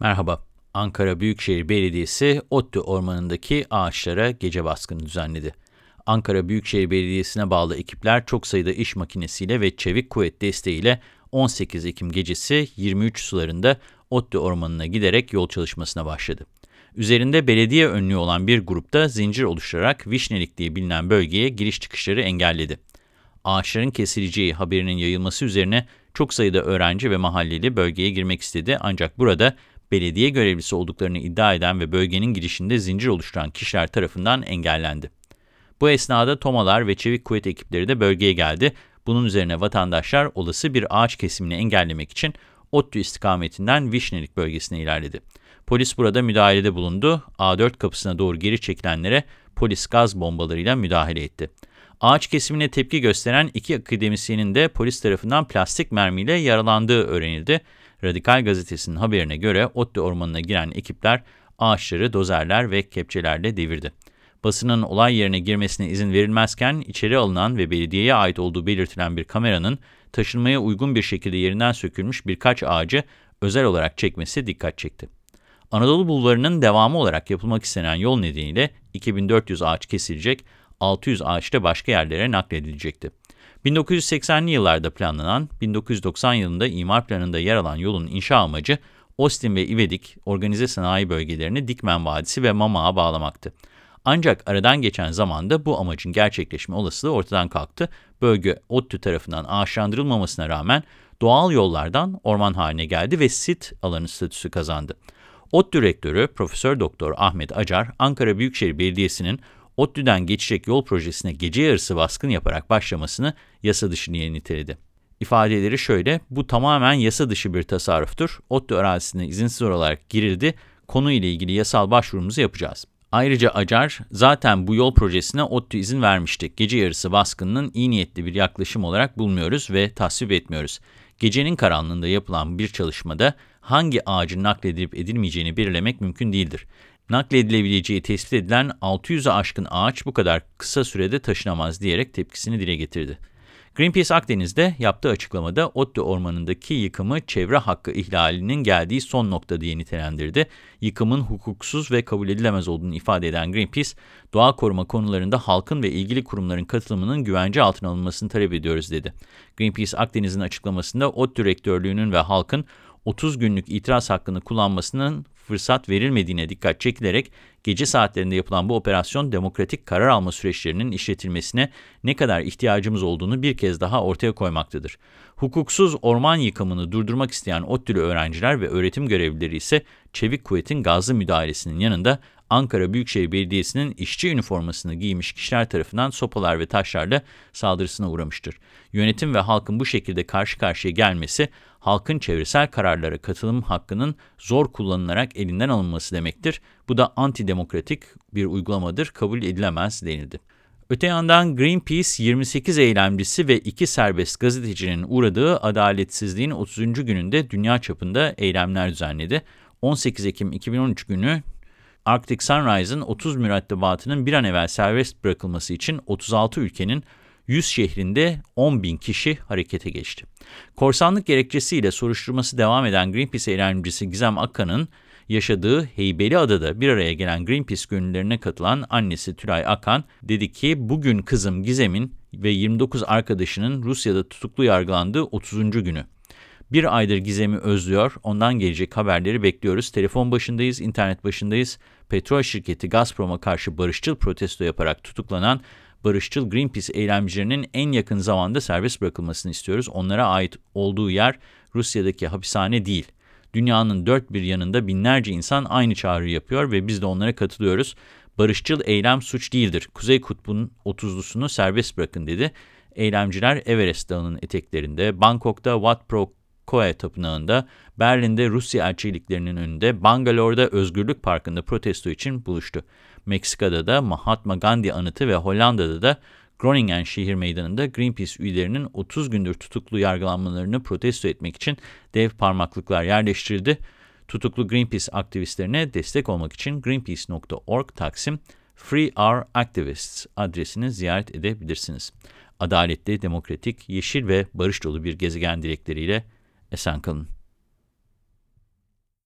Merhaba. Ankara Büyükşehir Belediyesi ODTÜ Ormanı'ndaki ağaçlara gece baskını düzenledi. Ankara Büyükşehir Belediyesi'ne bağlı ekipler çok sayıda iş makinesiyle ve çevik kuvvet desteğiyle 18 Ekim gecesi 23 sularında ODTÜ Ormanı'na giderek yol çalışmasına başladı. Üzerinde belediye önlüğü olan bir grupta zincir oluşturarak Vişnelik diye bilinen bölgeye giriş çıkışları engelledi. Ağaçların kesileceği haberinin yayılması üzerine çok sayıda öğrenci ve mahalleli bölgeye girmek istedi ancak burada belediye görevlisi olduklarını iddia eden ve bölgenin girişinde zincir oluşturan kişiler tarafından engellendi. Bu esnada tomalar ve çevik kuvvet ekipleri de bölgeye geldi. Bunun üzerine vatandaşlar olası bir ağaç kesimini engellemek için ODTÜ istikametinden Vişnelik bölgesine ilerledi. Polis burada müdahalede bulundu. A4 kapısına doğru geri çekilenlere polis gaz bombalarıyla müdahale etti. Ağaç kesimine tepki gösteren iki akademisyenin de polis tarafından plastik mermiyle yaralandığı öğrenildi. Radikal Gazetesi'nin haberine göre ODTÜ ormanına giren ekipler ağaçları dozerler ve kepçelerle devirdi. Basının olay yerine girmesine izin verilmezken içeri alınan ve belediyeye ait olduğu belirtilen bir kameranın taşınmaya uygun bir şekilde yerinden sökülmüş birkaç ağacı özel olarak çekmesi dikkat çekti. Anadolu Bulvarı'nın devamı olarak yapılmak istenen yol nedeniyle 2400 ağaç kesilecek, 600 ağaç da başka yerlere nakledilecekti. 1980'li yıllarda planlanan, 1990 yılında imar planında yer alan yolun inşa amacı Austin ve İvedik organize sanayi bölgelerini Dikmen Vadisi ve Mama'a bağlamaktı. Ancak aradan geçen zamanda bu amacın gerçekleşme olasılığı ortadan kalktı. Bölge ODTÜ tarafından ağaçlandırılmamasına rağmen doğal yollardan orman haline geldi ve sit alanı statüsü kazandı. ODTÜ rektörü Profesör Doktor Ahmet Acar, Ankara Büyükşehir Belediyesi'nin ODTÜ'den geçecek yol projesine gece yarısı baskın yaparak başlamasını yasa dışı diye niteledi. İfadeleri şöyle, bu tamamen yasa dışı bir tasarruftur. ODTÜ arazisine izinsiz olarak girildi, konuyla ilgili yasal başvurumuzu yapacağız. Ayrıca Acar, zaten bu yol projesine ODTÜ izin vermiştik. Gece yarısı baskınının iyi niyetli bir yaklaşım olarak bulmuyoruz ve tasvip etmiyoruz. Gecenin karanlığında yapılan bir çalışmada hangi ağacın nakledilip edilmeyeceğini belirlemek mümkün değildir nakledilebileceği tespit edilen 600'e aşkın ağaç bu kadar kısa sürede taşınamaz diyerek tepkisini dile getirdi. Greenpeace Akdeniz'de yaptığı açıklamada ODTÜ ormanındaki yıkımı çevre hakkı ihlalinin geldiği son nokta diye nitelendirdi. Yıkımın hukuksuz ve kabul edilemez olduğunu ifade eden Greenpeace, doğa koruma konularında halkın ve ilgili kurumların katılımının güvence altına alınmasını talep ediyoruz dedi. Greenpeace Akdeniz'in açıklamasında ODTÜ rektörlüğünün ve halkın 30 günlük itiraz hakkını kullanmasının fırsat verilmediğine dikkat çekilerek gece saatlerinde yapılan bu operasyon demokratik karar alma süreçlerinin işletilmesine ne kadar ihtiyacımız olduğunu bir kez daha ortaya koymaktadır. Hukuksuz orman yıkımını durdurmak isteyen ODTÜ'lü öğrenciler ve öğretim görevlileri ise Çevik Kuvvet'in gazlı müdahalesinin yanında Ankara Büyükşehir Belediyesi'nin işçi üniformasını giymiş kişiler tarafından sopalar ve taşlarla saldırısına uğramıştır. Yönetim ve halkın bu şekilde karşı karşıya gelmesi, halkın çevresel kararlara katılım hakkının zor kullanılarak elinden alınması demektir. Bu da antidemokratik bir uygulamadır, kabul edilemez denildi. Öte yandan Greenpeace 28 eylemcisi ve 2 serbest gazetecinin uğradığı adaletsizliğin 30. gününde dünya çapında eylemler düzenledi. 18 Ekim 2013 günü Arctic Sunrise'ın 30 mürettebatının bir an evvel serbest bırakılması için 36 ülkenin 100 şehrinde 10 bin kişi harekete geçti. Korsanlık gerekçesiyle soruşturması devam eden Greenpeace eylemcisi Gizem Akkan'ın yaşadığı Heybeli Adada bir araya gelen Greenpeace gönüllerine katılan annesi Tülay Akan dedi ki bugün kızım Gizem'in ve 29 arkadaşının Rusya'da tutuklu yargılandığı 30. günü. Bir aydır Gizem'i özlüyor, ondan gelecek haberleri bekliyoruz. Telefon başındayız, internet başındayız. Petrol şirketi Gazprom'a karşı barışçıl protesto yaparak tutuklanan barışçıl Greenpeace eylemcilerinin en yakın zamanda serbest bırakılmasını istiyoruz. Onlara ait olduğu yer Rusya'daki hapishane değil. Dünyanın dört bir yanında binlerce insan aynı çağrı yapıyor ve biz de onlara katılıyoruz. Barışçıl eylem suç değildir. Kuzey Kutbu'nun 30'lusunu serbest bırakın dedi. Eylemciler Everest Dağı'nın eteklerinde, Bangkok'ta Wat Pro Koe Tapınağı'nda, Berlin'de Rusya elçiliklerinin önünde, Bangalore'da Özgürlük Parkı'nda protesto için buluştu. Meksika'da da Mahatma Gandhi anıtı ve Hollanda'da da Groningen şehir meydanında Greenpeace üyelerinin 30 gündür tutuklu yargılanmalarını protesto etmek için dev parmaklıklar yerleştirildi. Tutuklu Greenpeace aktivistlerine destek olmak için greenpeace.org taksim Free Our Activists adresini ziyaret edebilirsiniz. Adaletli, demokratik, yeşil ve barış dolu bir gezegen dilekleriyle esen kalın.